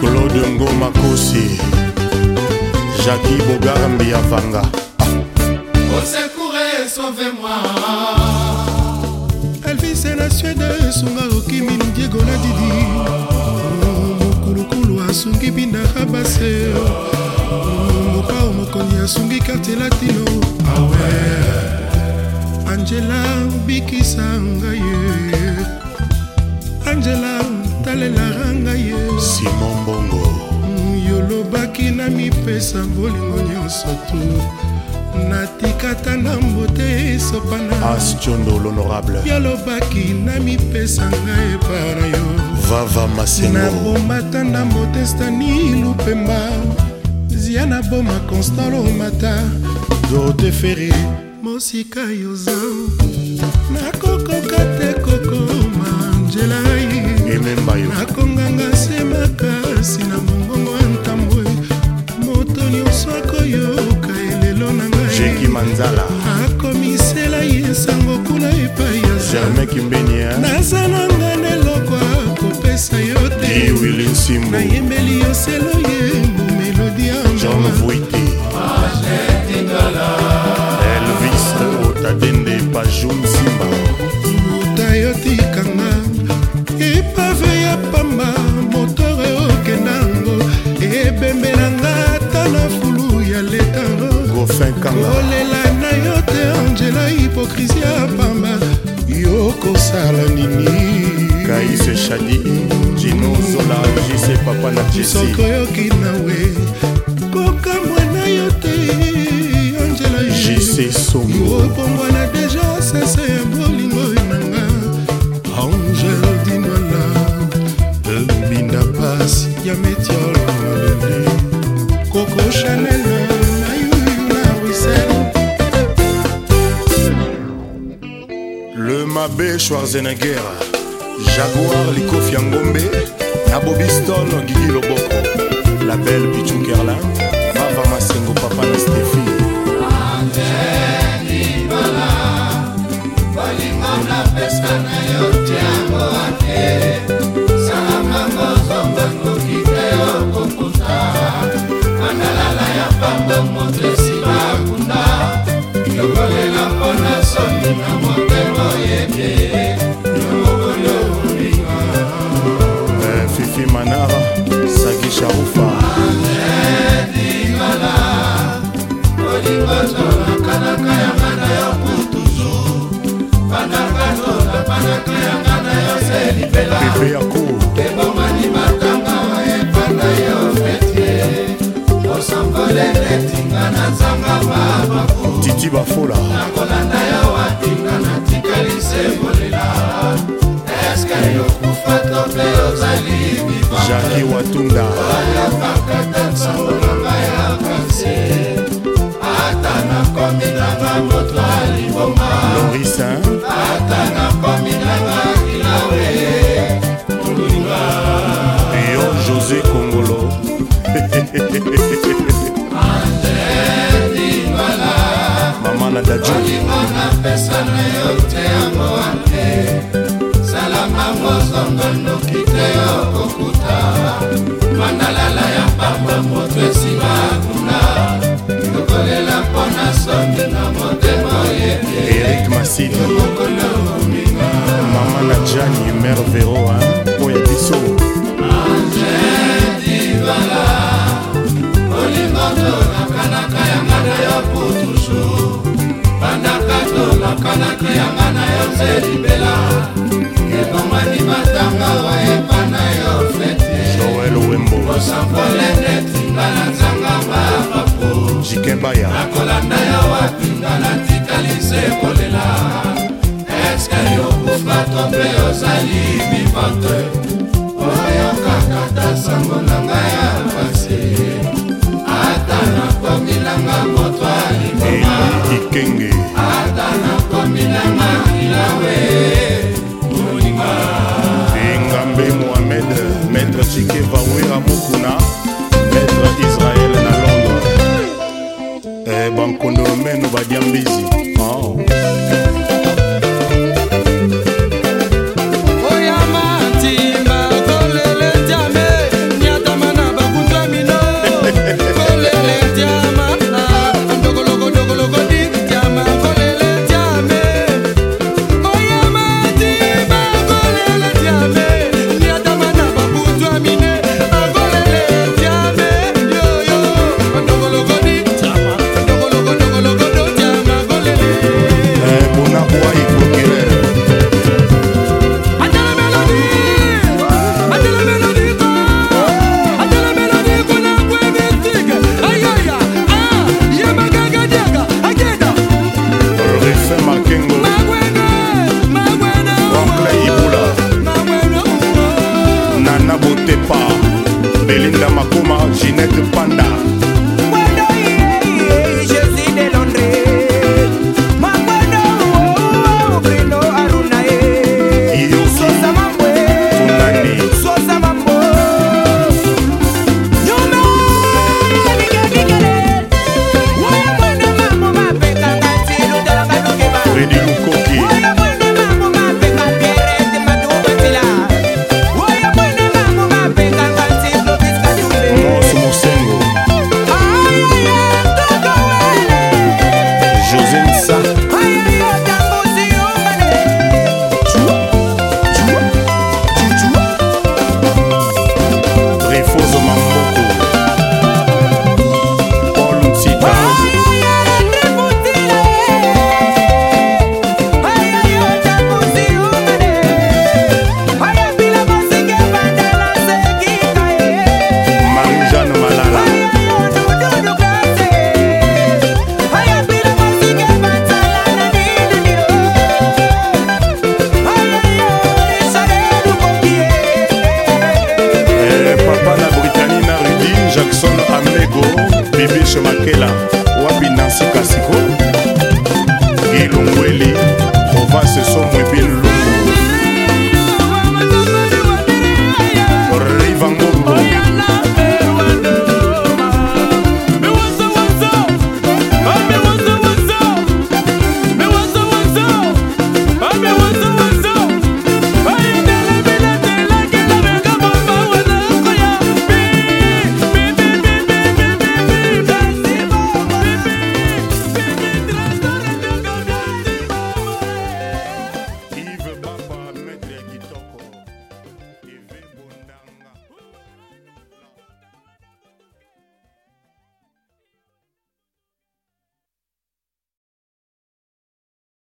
claude ngoma kosi jaki bogambi ya vanga elvis na suede esunga okiminu diego na didi mokulukulu asungi binda rabase mopao mokonzi asungi karte latino angela bikisa ngai angela olelaka ngai ye simon bongo mm, yolobaki na mipesa bolingo nyonso tu natikata na mbote esopana astiondo l'honorable yalobaki na mipesa ngai epara yo vava masengo nabomata na mbote stani lupemba zia naboma constant lomata dote feri mosika yoza nakokoka te kokoma njela ememba yo nakonganga se makasi na mongongo ya ntambwe moto nyonso akoyoka elelo na ngai jeki manzala akomisela ye sango kuna epai ya germain kimbenia eh? naza nanga na eloko akopesa yo te iwili nsimbo nayembeli yo selo ye melodi ya jean vuite anaïs shadi jino zola jise papa na jesisoko yoki nawe kokamwa na yo te angela jise somo opongwana deja sese ya bolingo nanga angel dinala ebinda pasi ya metiol malele koko chanel na yuyu na wisel le mabe schwarzenegger jaguar likofi ya ngombe na bobiston gigi loboko la belle pichukerlin vava masengo papa na stefi bebe yako ebomani matanga epanda yo metie osambolenetinga na nzanga mamako titi bafola nakolanda yo watinga natikali kolela eske yokufa to mpe ozali mibaa jaki watunda oyo ya juolimo napesa na yo te yango ante salamango zongo ndoki te yo kokuta mandalala ya pamba moto esima kuna lokolela mpo na songi na motema oyeerik masidi mokolo ominga mama na jani mer veroa mpo ya biso ange divala olingo tonakanaka yanga na yo po toujours solo nakanaki yanga na yo nze libela ebongani matanga wayepa na yo fletiposapolenetinga na nzanga mapapo nakolanda yo wapinga natikalise kolela eske yokufa to mpe ozali vivante oyo kaka ta sango na ngai ya pasi ata nakominanga moto alimama ikenge